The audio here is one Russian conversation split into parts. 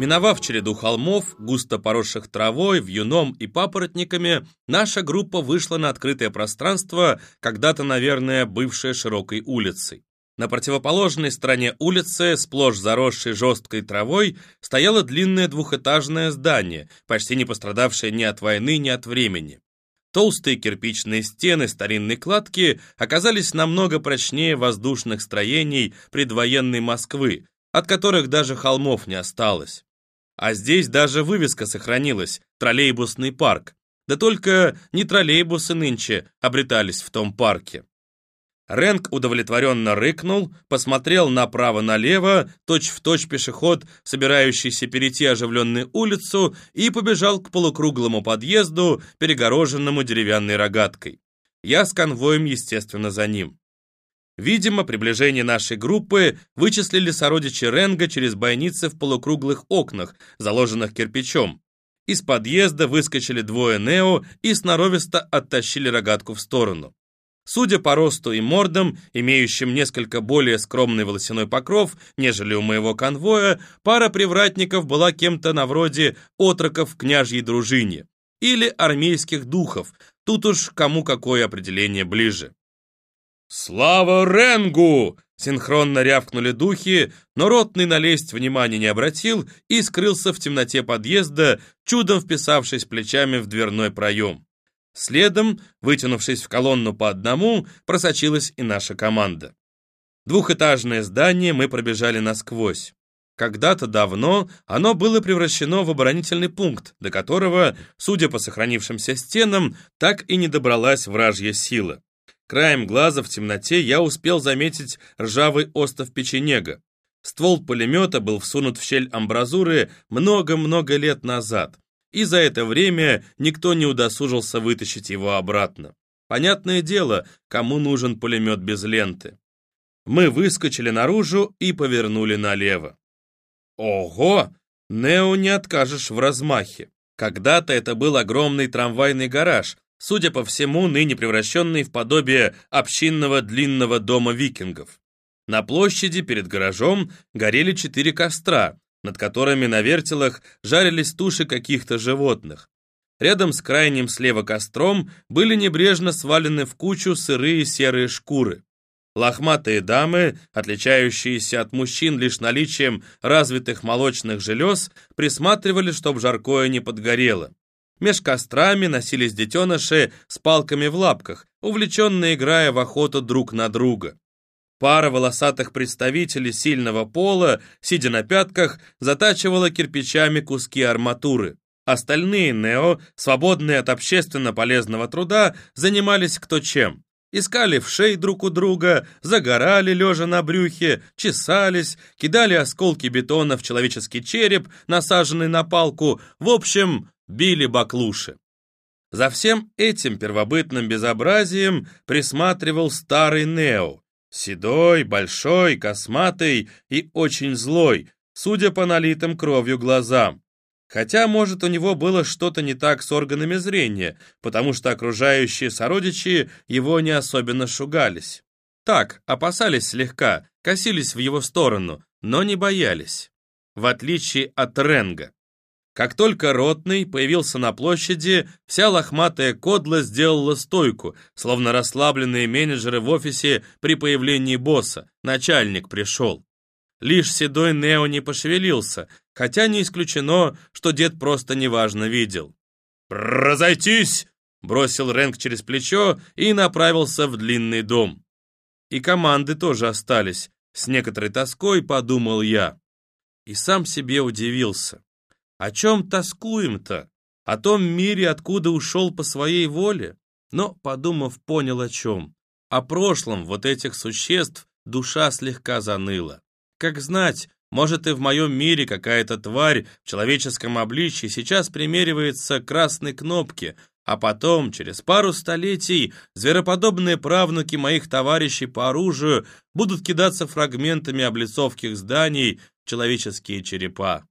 Миновав череду холмов, густо поросших травой, вьюном и папоротниками, наша группа вышла на открытое пространство, когда-то, наверное, бывшее широкой улицей. На противоположной стороне улицы, сплошь заросшей жесткой травой, стояло длинное двухэтажное здание, почти не пострадавшее ни от войны, ни от времени. Толстые кирпичные стены старинной кладки оказались намного прочнее воздушных строений предвоенной Москвы, от которых даже холмов не осталось. А здесь даже вывеска сохранилась «Троллейбусный парк». Да только не троллейбусы нынче обретались в том парке. Рэнк удовлетворенно рыкнул, посмотрел направо-налево, точь-в-точь пешеход, собирающийся перейти оживленную улицу, и побежал к полукруглому подъезду, перегороженному деревянной рогаткой. Я с конвоем, естественно, за ним. Видимо, приближение нашей группы вычислили сородичи Ренга через бойницы в полукруглых окнах, заложенных кирпичом. Из подъезда выскочили двое Нео и сноровисто оттащили рогатку в сторону. Судя по росту и мордам, имеющим несколько более скромный волосяной покров, нежели у моего конвоя, пара привратников была кем-то на вроде отроков княжьей дружине или армейских духов, тут уж кому какое определение ближе. «Слава Ренгу!» Синхронно рявкнули духи, но ротный налезть внимания не обратил и скрылся в темноте подъезда, чудом вписавшись плечами в дверной проем. Следом, вытянувшись в колонну по одному, просочилась и наша команда. Двухэтажное здание мы пробежали насквозь. Когда-то давно оно было превращено в оборонительный пункт, до которого, судя по сохранившимся стенам, так и не добралась вражья сила. Краем глаза в темноте я успел заметить ржавый остов печенега. Ствол пулемета был всунут в щель амбразуры много-много лет назад, и за это время никто не удосужился вытащить его обратно. Понятное дело, кому нужен пулемет без ленты. Мы выскочили наружу и повернули налево. Ого! Нео не откажешь в размахе. Когда-то это был огромный трамвайный гараж, судя по всему, ныне превращенный в подобие общинного длинного дома викингов. На площади перед гаражом горели четыре костра, над которыми на вертелах жарились туши каких-то животных. Рядом с крайним слева костром были небрежно свалены в кучу сырые серые шкуры. Лохматые дамы, отличающиеся от мужчин лишь наличием развитых молочных желез, присматривали, чтоб жаркое не подгорело. Меж кострами носились детеныши с палками в лапках, увлеченно играя в охоту друг на друга. Пара волосатых представителей сильного пола, сидя на пятках, затачивала кирпичами куски арматуры. Остальные нео, свободные от общественно полезного труда, занимались кто чем. Искали в шей друг у друга, загорали лежа на брюхе, чесались, кидали осколки бетона в человеческий череп, насаженный на палку, в общем, били баклуши. За всем этим первобытным безобразием присматривал старый Нео, седой, большой, косматый и очень злой, судя по налитым кровью глазам. Хотя, может, у него было что-то не так с органами зрения, потому что окружающие сородичи его не особенно шугались. Так, опасались слегка, косились в его сторону, но не боялись. В отличие от Ренга. Как только Ротный появился на площади, вся лохматая кодла сделала стойку, словно расслабленные менеджеры в офисе при появлении босса. Начальник пришел. Лишь седой Нео не пошевелился, хотя не исключено, что дед просто неважно видел. «Разойтись!» — бросил Рэнк через плечо и направился в длинный дом. И команды тоже остались, с некоторой тоской подумал я. И сам себе удивился. О чем тоскуем-то? О том мире, откуда ушел по своей воле? Но, подумав, понял о чем. О прошлом вот этих существ душа слегка заныла. Как знать, может и в моем мире какая-то тварь в человеческом обличье сейчас примеривается к красной кнопке, а потом, через пару столетий, звероподобные правнуки моих товарищей по оружию будут кидаться фрагментами облицовки зданий в человеческие черепа.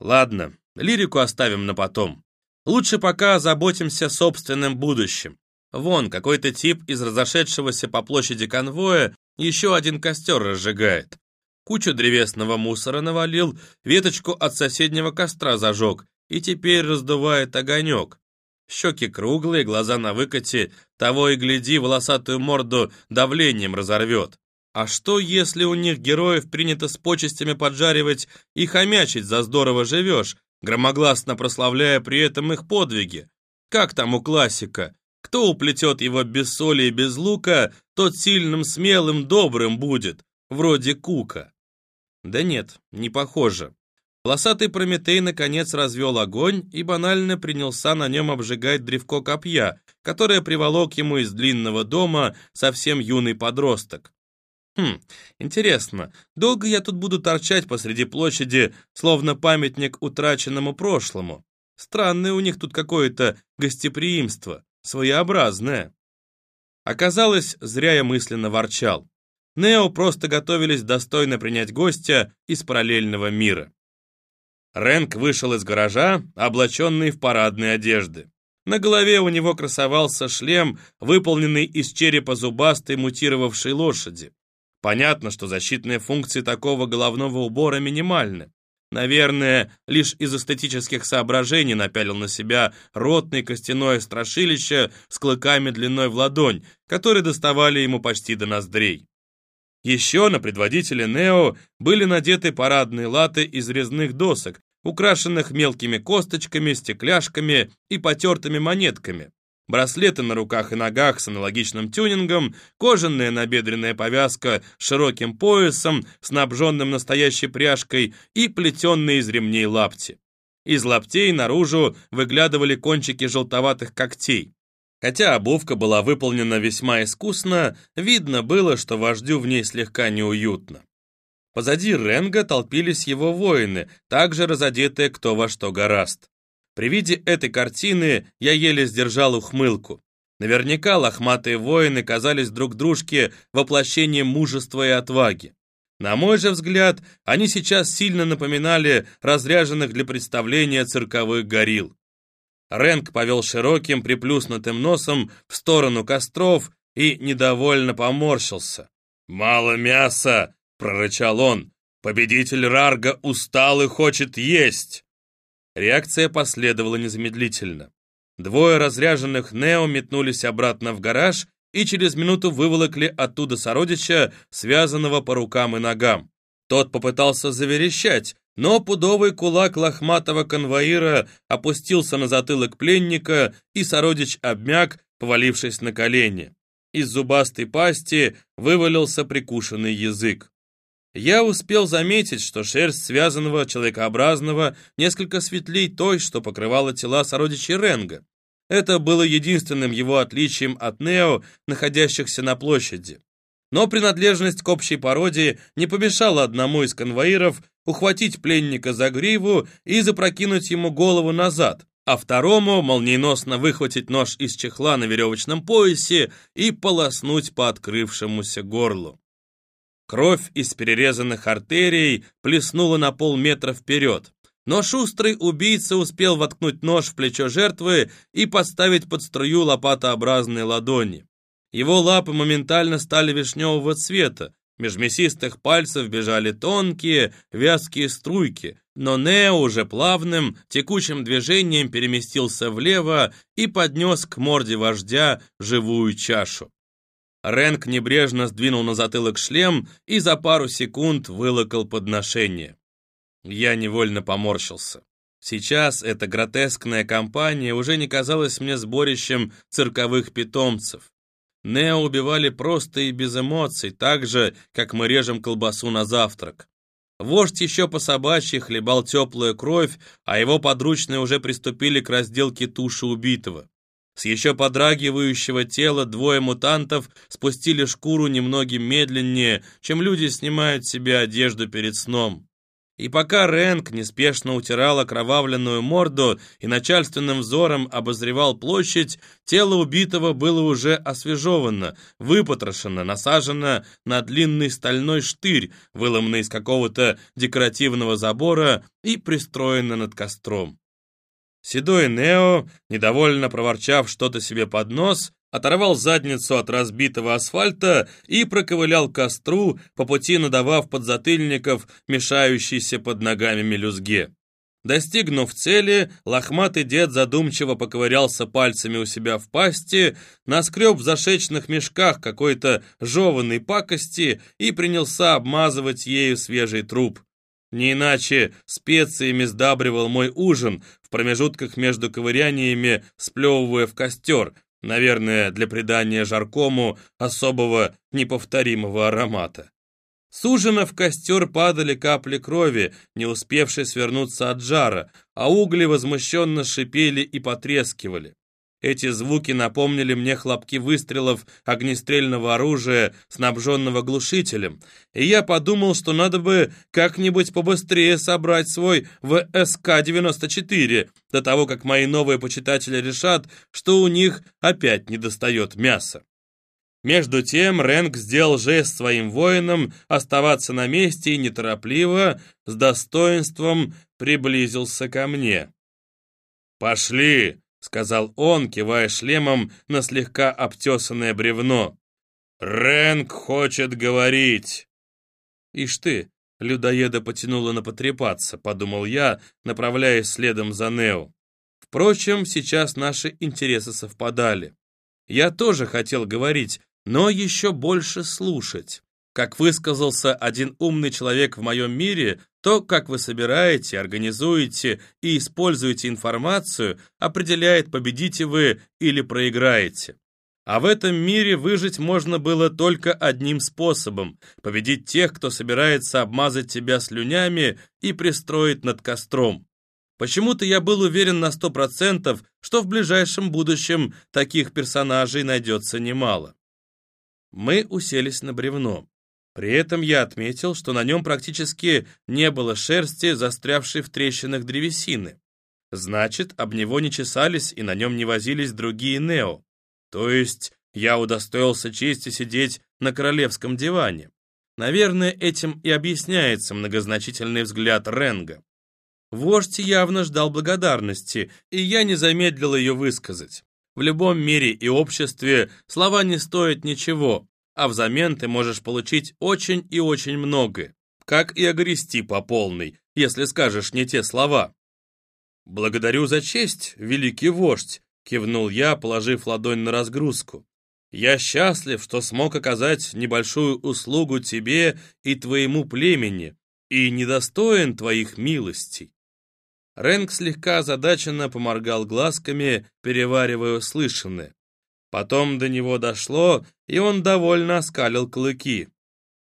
Ладно, лирику оставим на потом. Лучше пока озаботимся собственным будущим. Вон, какой-то тип из разошедшегося по площади конвоя еще один костер разжигает. кучу древесного мусора навалил, веточку от соседнего костра зажег и теперь раздувает огонек. Щеки круглые, глаза на выкате, того и гляди, волосатую морду давлением разорвет. А что, если у них героев принято с почестями поджаривать и хомячить за здорово живешь, громогласно прославляя при этом их подвиги? Как там у классика? Кто уплетет его без соли и без лука, тот сильным, смелым, добрым будет, вроде Кука. Да нет, не похоже. Волосатый Прометей наконец развел огонь и банально принялся на нем обжигать древко копья, которое приволок ему из длинного дома совсем юный подросток. Хм, интересно, долго я тут буду торчать посреди площади, словно памятник утраченному прошлому? Странное у них тут какое-то гостеприимство, своеобразное. Оказалось, зря я мысленно ворчал. Нео просто готовились достойно принять гостя из параллельного мира. Рэнк вышел из гаража, облаченный в парадные одежды. На голове у него красовался шлем, выполненный из черепа зубастой мутировавшей лошади. Понятно, что защитные функции такого головного убора минимальны. Наверное, лишь из эстетических соображений напялил на себя ротный костяное страшилище с клыками длиной в ладонь, которые доставали ему почти до ноздрей. Еще на предводителе Нео были надеты парадные латы из резных досок, украшенных мелкими косточками, стекляшками и потертыми монетками. Браслеты на руках и ногах с аналогичным тюнингом, кожаная набедренная повязка с широким поясом, снабженным настоящей пряжкой и плетенные из ремней лапти. Из лаптей наружу выглядывали кончики желтоватых когтей. Хотя обувка была выполнена весьма искусно, видно было, что вождю в ней слегка неуютно. Позади Ренга толпились его воины, также разодетые кто во что гораст. При виде этой картины я еле сдержал ухмылку. Наверняка лохматые воины казались друг дружке воплощением мужества и отваги. На мой же взгляд, они сейчас сильно напоминали разряженных для представления цирковых горилл. Рэнк повел широким приплюснутым носом в сторону костров и недовольно поморщился. «Мало мяса!» — прорычал он. «Победитель Рарга устал и хочет есть!» Реакция последовала незамедлительно. Двое разряженных Нео метнулись обратно в гараж и через минуту выволокли оттуда сородича, связанного по рукам и ногам. Тот попытался заверещать, но пудовый кулак лохматого конвоира опустился на затылок пленника, и сородич обмяк, повалившись на колени. Из зубастой пасти вывалился прикушенный язык. Я успел заметить, что шерсть связанного человекообразного несколько светлей той, что покрывала тела сородичей Ренга. Это было единственным его отличием от Нео, находящихся на площади. Но принадлежность к общей породе не помешала одному из конвоиров ухватить пленника за гриву и запрокинуть ему голову назад, а второму молниеносно выхватить нож из чехла на веревочном поясе и полоснуть по открывшемуся горлу. Кровь из перерезанных артерий плеснула на полметра вперед. Но шустрый убийца успел воткнуть нож в плечо жертвы и подставить под струю лопатообразные ладони. Его лапы моментально стали вишневого цвета, меж мясистых пальцев бежали тонкие, вязкие струйки, но Нео уже плавным, текучим движением переместился влево и поднес к морде вождя живую чашу. Рэнк небрежно сдвинул на затылок шлем и за пару секунд вылокал подношение. Я невольно поморщился. Сейчас эта гротескная компания уже не казалась мне сборищем цирковых питомцев. Нео убивали просто и без эмоций, так же, как мы режем колбасу на завтрак. Вождь еще по собачьи хлебал теплую кровь, а его подручные уже приступили к разделке туши убитого. С еще подрагивающего тела двое мутантов спустили шкуру немногим медленнее, чем люди снимают себе одежду перед сном. И пока Рэнк неспешно утирал окровавленную морду и начальственным взором обозревал площадь, тело убитого было уже освежевано, выпотрошено, насажено на длинный стальной штырь, выломанный из какого-то декоративного забора и пристроено над костром. Седой Нео, недовольно проворчав что-то себе под нос, оторвал задницу от разбитого асфальта и проковылял к костру, по пути надавав подзатыльников, мешающейся под ногами мелюзге. Достигнув цели, лохматый дед задумчиво поковырялся пальцами у себя в пасти, наскреб в зашечных мешках какой-то жеванной пакости и принялся обмазывать ею свежий труп. Не иначе специями сдабривал мой ужин, в промежутках между ковыряниями сплевывая в костер, наверное, для придания жаркому особого неповторимого аромата. С ужина в костер падали капли крови, не успевшие свернуться от жара, а угли возмущенно шипели и потрескивали. Эти звуки напомнили мне хлопки выстрелов огнестрельного оружия, снабженного глушителем, и я подумал, что надо бы как-нибудь побыстрее собрать свой ВСК-94, до того, как мои новые почитатели решат, что у них опять недостает мяса. Между тем Рэнк сделал жест своим воинам оставаться на месте и неторопливо, с достоинством приблизился ко мне. «Пошли!» — сказал он, кивая шлемом на слегка обтесанное бревно. «Рэнк хочет говорить!» «Ишь ты!» — людоеда потянула на потрепаться, подумал я, направляясь следом за Нео. Впрочем, сейчас наши интересы совпадали. Я тоже хотел говорить, но еще больше слушать. Как высказался один умный человек в моем мире, то, как вы собираете, организуете и используете информацию, определяет, победите вы или проиграете. А в этом мире выжить можно было только одним способом – победить тех, кто собирается обмазать тебя слюнями и пристроить над костром. Почему-то я был уверен на сто процентов, что в ближайшем будущем таких персонажей найдется немало. Мы уселись на бревно. При этом я отметил, что на нем практически не было шерсти, застрявшей в трещинах древесины. Значит, об него не чесались и на нем не возились другие Нео. То есть я удостоился чести сидеть на королевском диване. Наверное, этим и объясняется многозначительный взгляд Ренга. Вождь явно ждал благодарности, и я не замедлил ее высказать. В любом мире и обществе слова не стоят ничего, а взамен ты можешь получить очень и очень многое, как и огрести по полной, если скажешь не те слова. «Благодарю за честь, великий вождь», — кивнул я, положив ладонь на разгрузку. «Я счастлив, что смог оказать небольшую услугу тебе и твоему племени, и недостоин твоих милостей. Рэнк слегка озадаченно поморгал глазками, переваривая услышанное. Потом до него дошло, и он довольно оскалил клыки.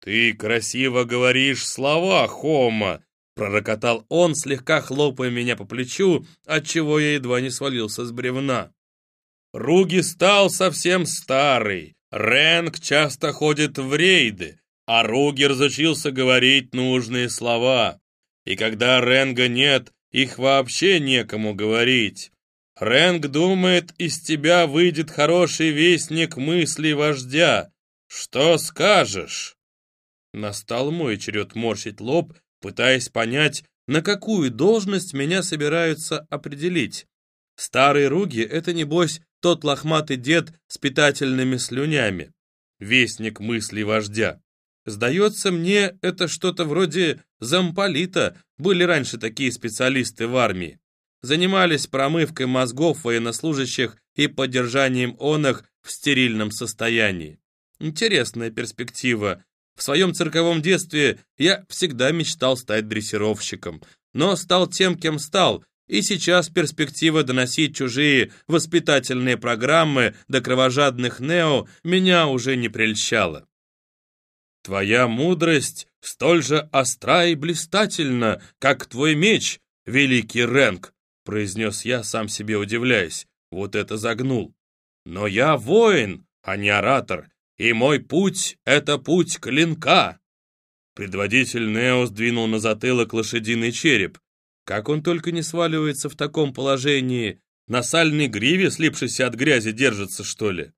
«Ты красиво говоришь слова, Хома!» пророкотал он, слегка хлопая меня по плечу, отчего я едва не свалился с бревна. Руги стал совсем старый, Рэнк часто ходит в рейды, а Руги разучился говорить нужные слова. И когда Ренга нет, их вообще некому говорить. Рэнк думает, из тебя выйдет хороший вестник мыслей вождя. Что скажешь?» Настал мой черед морщить лоб, пытаясь понять, на какую должность меня собираются определить. Старый Руги — это, небось, тот лохматый дед с питательными слюнями. Вестник мыслей вождя. Сдается мне, это что-то вроде замполита, были раньше такие специалисты в армии. Занимались промывкой мозгов военнослужащих и поддержанием оных в стерильном состоянии. Интересная перспектива. В своем цирковом детстве я всегда мечтал стать дрессировщиком, но стал тем, кем стал, и сейчас перспектива доносить чужие воспитательные программы до кровожадных нео меня уже не прельщала. Твоя мудрость столь же остра и блистательна, как твой меч, великий Рэнк, произнес я, сам себе удивляясь. Вот это загнул. Но я воин, а не оратор, и мой путь — это путь клинка. Предводитель Нео сдвинул на затылок лошадиный череп. Как он только не сваливается в таком положении, на сальной гриве, слипшейся от грязи, держится, что ли?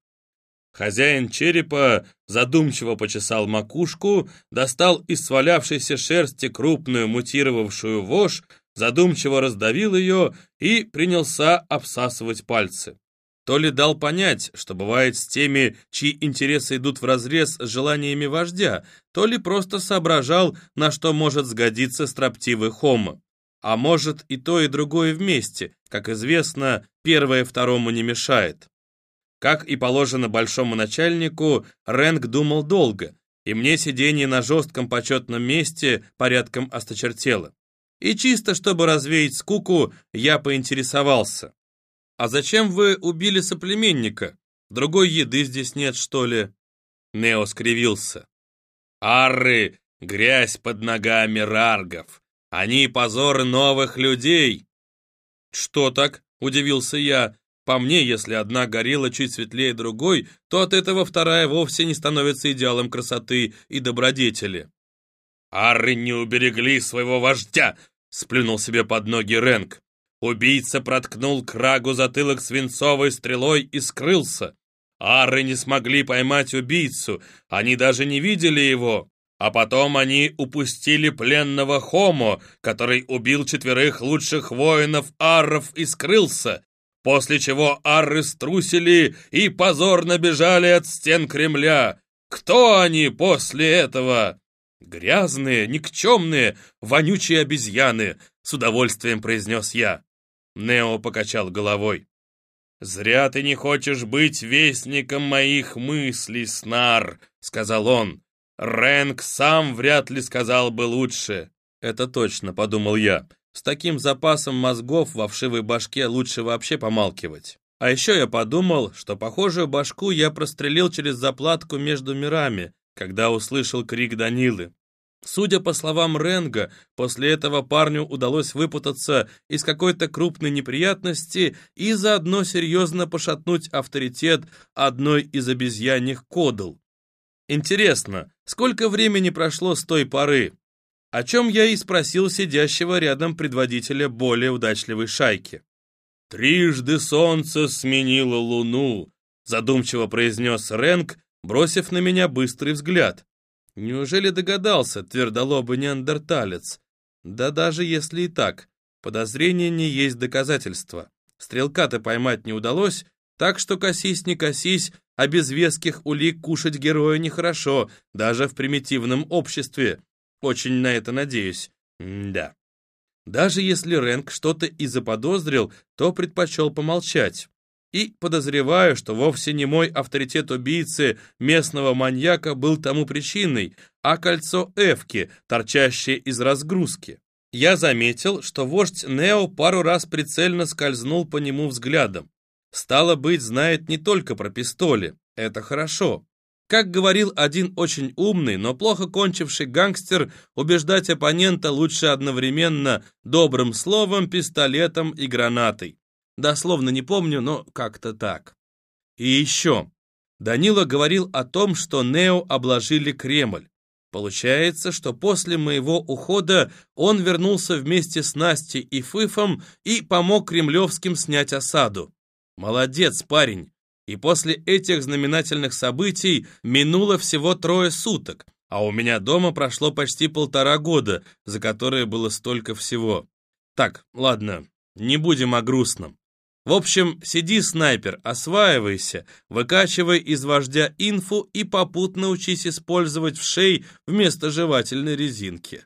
Хозяин черепа задумчиво почесал макушку, достал из свалявшейся шерсти крупную мутировавшую вошь, задумчиво раздавил ее и принялся обсасывать пальцы. то ли дал понять, что бывает с теми, чьи интересы идут вразрез с желаниями вождя, то ли просто соображал, на что может сгодиться строптивый хомо. А может и то, и другое вместе, как известно, первое второму не мешает. Как и положено большому начальнику, Рэнк думал долго, и мне сидение на жестком почетном месте порядком осточертело. И чисто, чтобы развеять скуку, я поинтересовался. «А зачем вы убили соплеменника? Другой еды здесь нет, что ли?» Нео скривился. «Арры, грязь под ногами раргов. Они позоры новых людей!» «Что так?» — удивился я. «По мне, если одна горела чуть светлее другой, то от этого вторая вовсе не становится идеалом красоты и добродетели». «Арры не уберегли своего вождя!» — сплюнул себе под ноги Рэнк. Убийца проткнул крагу затылок свинцовой стрелой и скрылся. Ары не смогли поймать убийцу, они даже не видели его. А потом они упустили пленного Хомо, который убил четверых лучших воинов Арров и скрылся, после чего Арры струсили и позорно бежали от стен Кремля. Кто они после этого? Грязные, никчемные, вонючие обезьяны, с удовольствием произнес я. Нео покачал головой. «Зря ты не хочешь быть вестником моих мыслей, Снар», — сказал он. «Рэнк сам вряд ли сказал бы лучше». «Это точно», — подумал я. «С таким запасом мозгов во вшивой башке лучше вообще помалкивать». А еще я подумал, что похожую башку я прострелил через заплатку между мирами, когда услышал крик Данилы. Судя по словам Ренга, после этого парню удалось выпутаться из какой-то крупной неприятности и заодно серьезно пошатнуть авторитет одной из обезьяньих кодл. Интересно, сколько времени прошло с той поры? О чем я и спросил сидящего рядом предводителя более удачливой шайки. «Трижды солнце сменило луну», задумчиво произнес Ренг, бросив на меня быстрый взгляд. Неужели догадался твердолобый неандерталец? Да даже если и так, подозрение не есть доказательство. Стрелка-то поймать не удалось, так что косись не косись, а без веских улик кушать героя нехорошо, даже в примитивном обществе. Очень на это надеюсь. М да. Даже если Рэнк что-то и заподозрил, то предпочел помолчать. И подозреваю, что вовсе не мой авторитет убийцы местного маньяка был тому причиной, а кольцо Эвки, торчащее из разгрузки. Я заметил, что вождь Нео пару раз прицельно скользнул по нему взглядом. Стало быть, знает не только про пистоли. Это хорошо. Как говорил один очень умный, но плохо кончивший гангстер, убеждать оппонента лучше одновременно добрым словом, пистолетом и гранатой. Дословно не помню, но как-то так. И еще. Данила говорил о том, что Нео обложили Кремль. Получается, что после моего ухода он вернулся вместе с Настей и Фыфом и помог кремлевским снять осаду. Молодец, парень. И после этих знаменательных событий минуло всего трое суток, а у меня дома прошло почти полтора года, за которые было столько всего. Так, ладно, не будем о грустном. В общем, сиди, снайпер, осваивайся, выкачивай из вождя инфу и попутно учись использовать в шей вместо жевательной резинки.